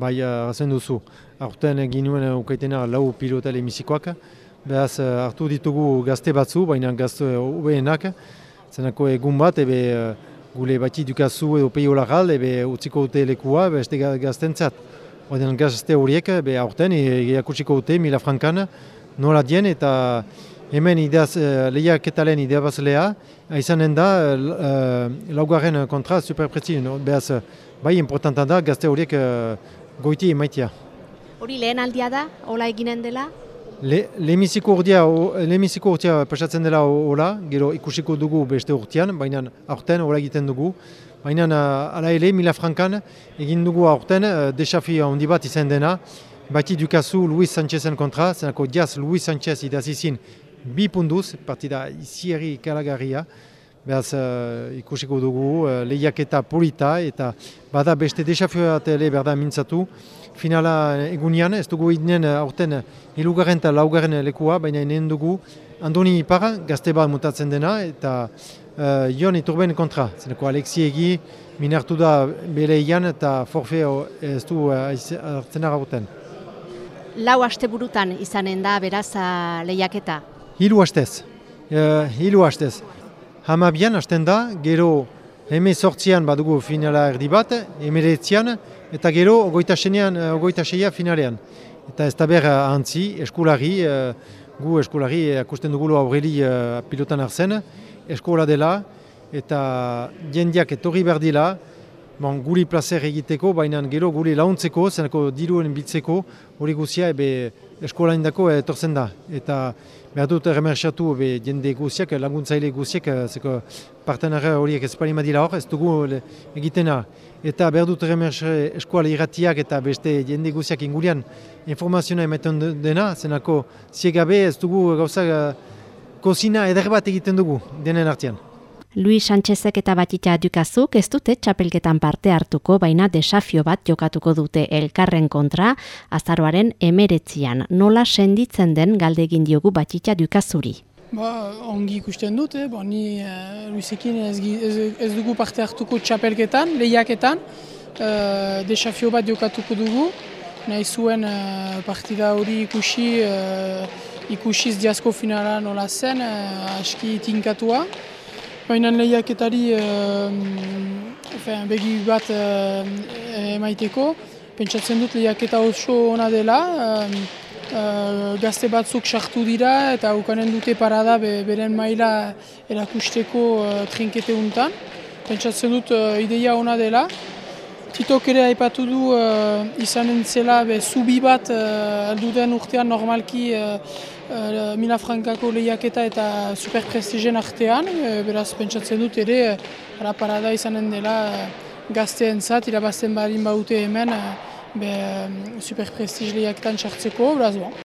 bai hazen duzu. Aurten egin nuen ukaitena lau pilota lemizikoak, behaz hartu ditugu gazte batzu, baina gazte ubeenak, zenako egun bat, ebe gule bati dukazu edo peiola gal, ebe utziko dute lekua, beste gaztentzat. Oden gazte horiek, be aurten, egiakutsiko dute, mila frankan, nola dien, eta hemen ideaz, lehiaketalen idea bazlea, izanen da, laugarren kontra superprezi, no? behaz, bai, importanta da, gazte horiek goiti emaitia. Hori lehen aldia da, hola eginen dela? Lehemiziko urdia, lehemiziko urdia pasatzen dela hola, gero ikusiko dugu beste urtean, baina aurten hola egiten dugu. Baina ala ele, mila frankan, egin dugu aurten, desafio handi bat izan dena, bati dukazu Luis Sanchezen kontra, zenako diaz Luis Sanchez idazizin bi punduz, partida iziari kalagarria, behaz uh, ikusiko dugu uh, lehiaketa polita eta bada beste desafio bat ere berda mintzatu. Finala egunean, ez dugu idnen aurten hilugarren eta laugarren lekua, baina inen dugu Andoni Ipara, gazte bat mutatzen dena, eta uh, Jon Iturben kontra. Zeneko Alexi egi, minartu da bere ian eta forfeo ez du hartzen uh, aurten. Lau aste burutan izanen da beraz lehiaketa? Hilu hastez. Uh, hilu hastez. Hamabian hasten da, gero heme sortzian badugu finala erdi bat, emeretzian, eta gero ogoita senean, ogoita seia finalean. Eta ez da behar antzi, eskulari, gu eskulari, akusten dugu aurreli pilotan arzen, eskola dela, eta jendiak etorri behar dila, bon, guri placer egiteko, baina gero guri launtzeko, zenako diruen biltzeko, hori guzia ebe eskola indako etortzen da. Eta behar dut remerxatu be, jende guziak, laguntzaile guziak, zeko partenara horiek ez palima dira hor, ez dugu egitena. Eta behar dut remerxe eskola irratiak eta beste jende guziak ingulian informazioa ematen dena, zenako ziegabe ez dugu gauza kozina eder bat egiten dugu denen artean. Luis Sánchezek eta Batita Dukazuk ez dute txapelketan parte hartuko, baina desafio bat jokatuko dute elkarren kontra, azaroaren emeretzian. Nola senditzen den galdegin diogu Batita Dukazuri? Ba, ongi ikusten dut, eh? ba, ni uh, Luisekin ez, ez, dugu parte hartuko txapelketan, lehiaketan, uh, desafio bat jokatuko dugu, nahi zuen uh, partida hori ikusi, uh, ikusiz diazko finala nola zen, uh, aski tinkatua. Baina lehiaketari uh, begi bat uh, emaiteko, pentsatzen dut lehiaketa oso ona dela, uh, gazte batzuk sartu dira eta ukanen dute parada be, beren maila erakusteko uh, trinkete untan. Pentsatzen dut uh, ideia ona dela. Titok ere aipatu du uh, izanen zela be, zubi bat uh, alduden urtean normalki uh, Mila Frankako lehiaketa eta superprestigen artean, uh, beraz pentsatzen dut ere, uh, parada izanen dela uh, gazteen zat, irabazten barin baute hemen, uh, be, um, superprestige lehiaketan txartzeko, beraz bon.